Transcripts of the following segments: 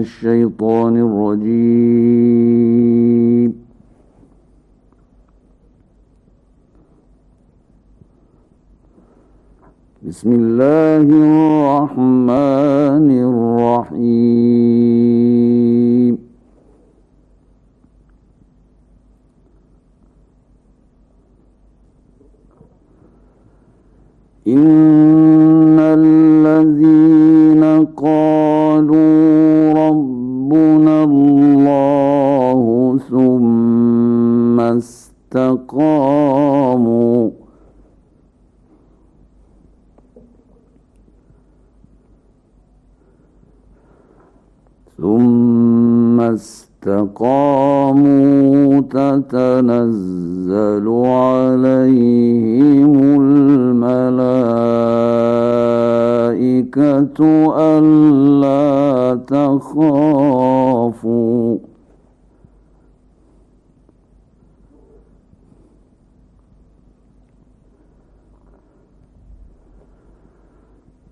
الشيطان الرجيم. بسم الله الرحمن الرحيم. إن استقاموا تتنزل عليهم الملائكة ألا تخافوا.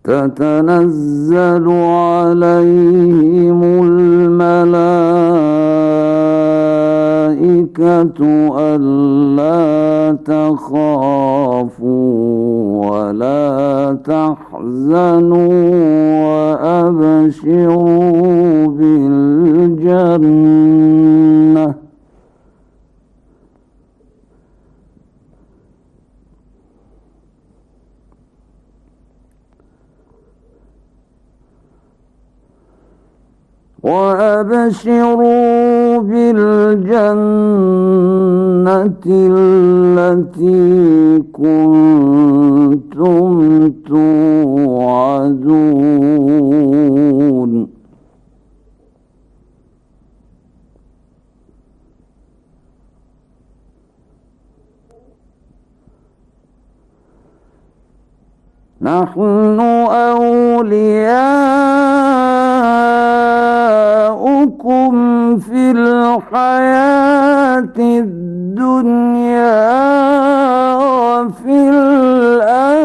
تتنزل عليهم الملائكة ألا تخافوا ولا تحزنوا وأبشروا بالجنة. وأبشروا بالجنة التي كنتم توعدون. نحن أولياؤكم الحياة الدنيا وفي الآخرة.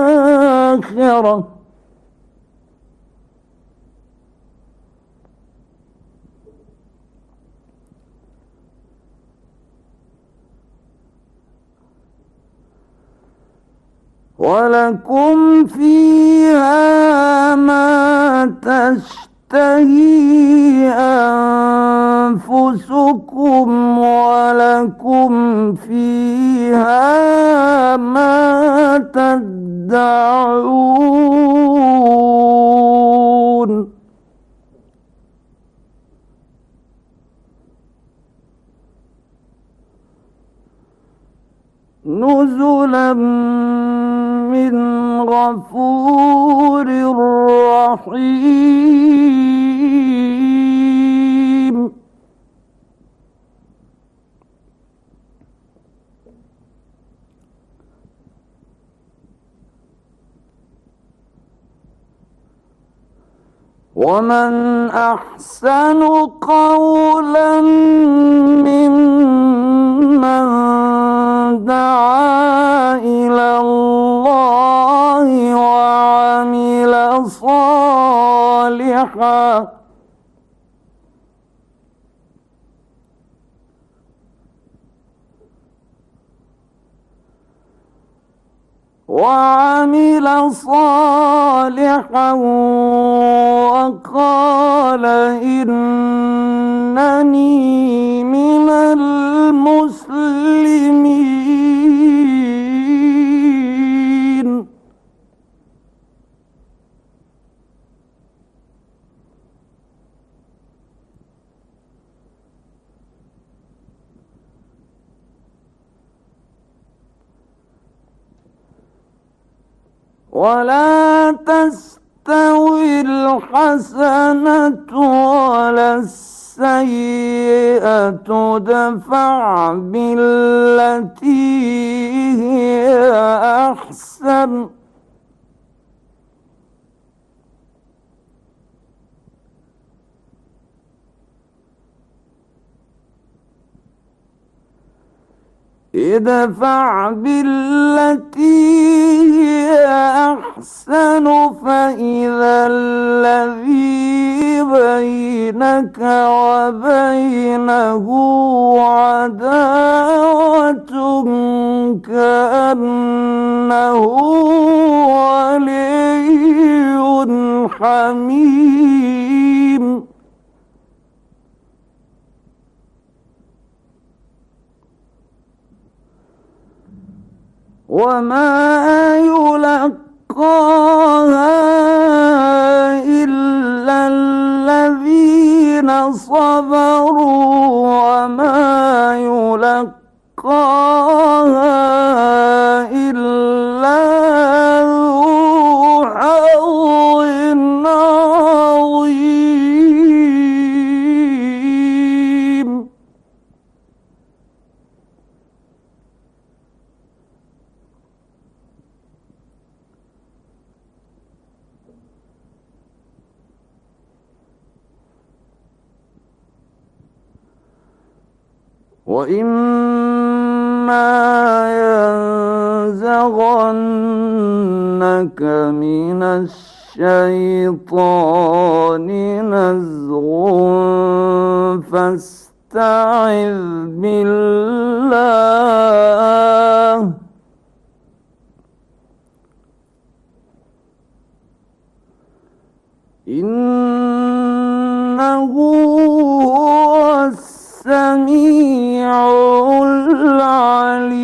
ولكم فيها ما تشتهي أنفسكم ولكم فيها ما تدعون. نزلا من غفور رحيم. ومن أحسن قولا ممن دعا إلى الله وعمل صالحا وعمل صالحا وقال إنني من المسلمين. ولا تستوي الحسنة ولا السيئة دفع بالتي هي أحسن. ادفع بالتي هي أحسن فإذا الذي بين بينك وبينه عداوة كأنه ولي حميم وما يلقاها وإما ينزغنك من الشيطان نزغ فاستعذ بالله إنه هو السميع العليم.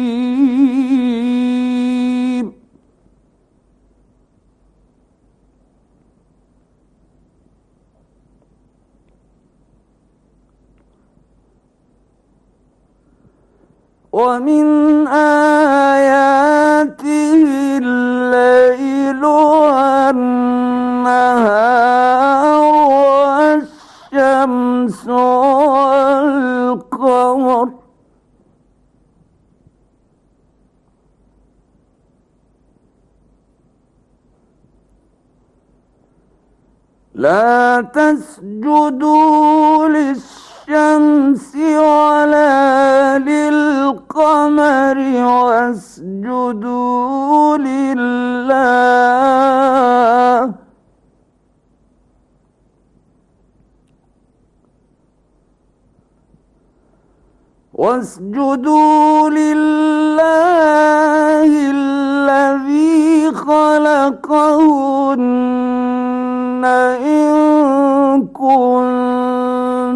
ومن آياته الليل والنهار. لا تسجدوا للشمس ولا للقمر واسجدوا لله. واسجدوا لله الذي خلقهن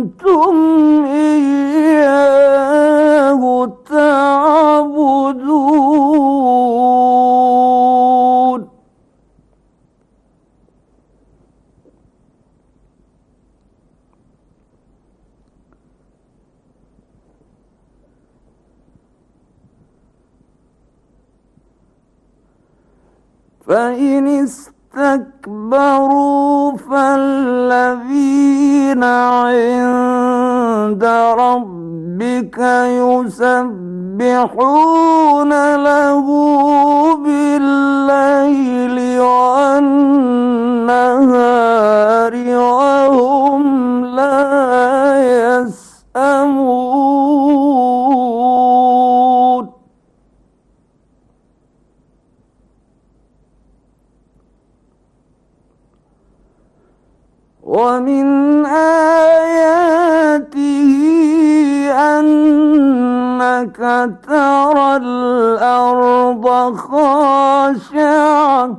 كنتم إياه تعبدون. فإن استكبروا فالذين عند ربك يسبحون له بالليل ومن آياته أنك ترى الأرض خاشعة.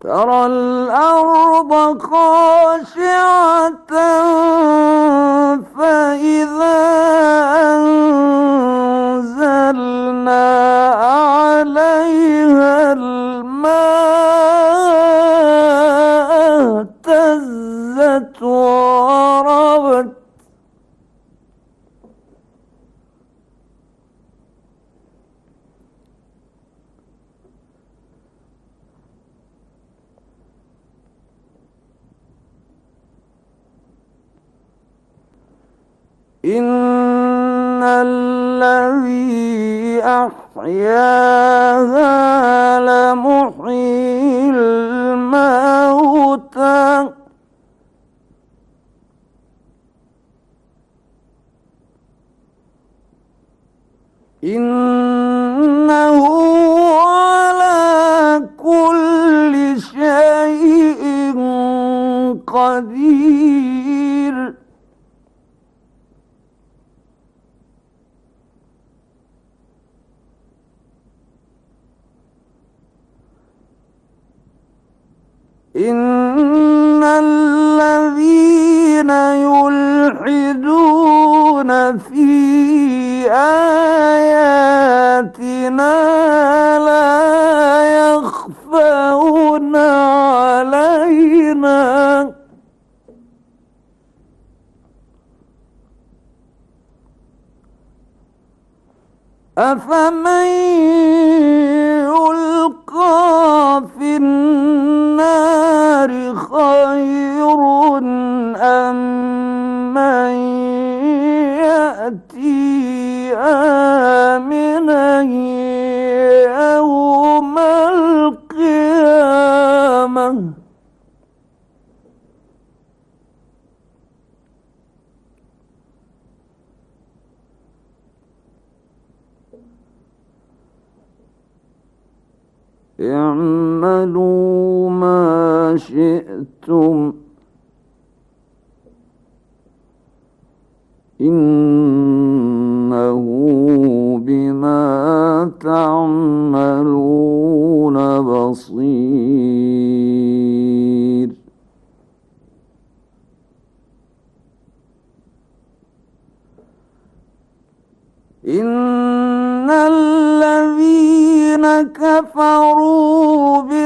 ترى الأرض خاشعة. إن الذي أحياها لمحيي الموتى إنه على كل شيء قدير إن الذين يلحدون في آياتنا لا يخفون علينا أفمن يلقى في النار خير أم من يأتي آمنا يوم القيامة؟ اعملوا ما شئتم. إنه بما تعملون بصير. إن الذين كفروا بالذكر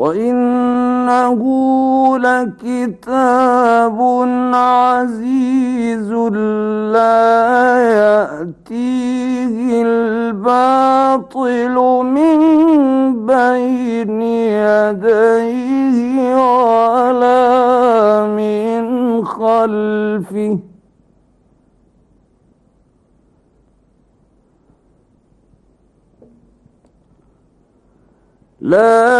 وإنه لكتاب عزيز لا يأتيه الباطل من بين يديه ولا من خلفه لا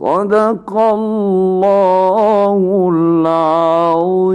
صدق الله العظيم.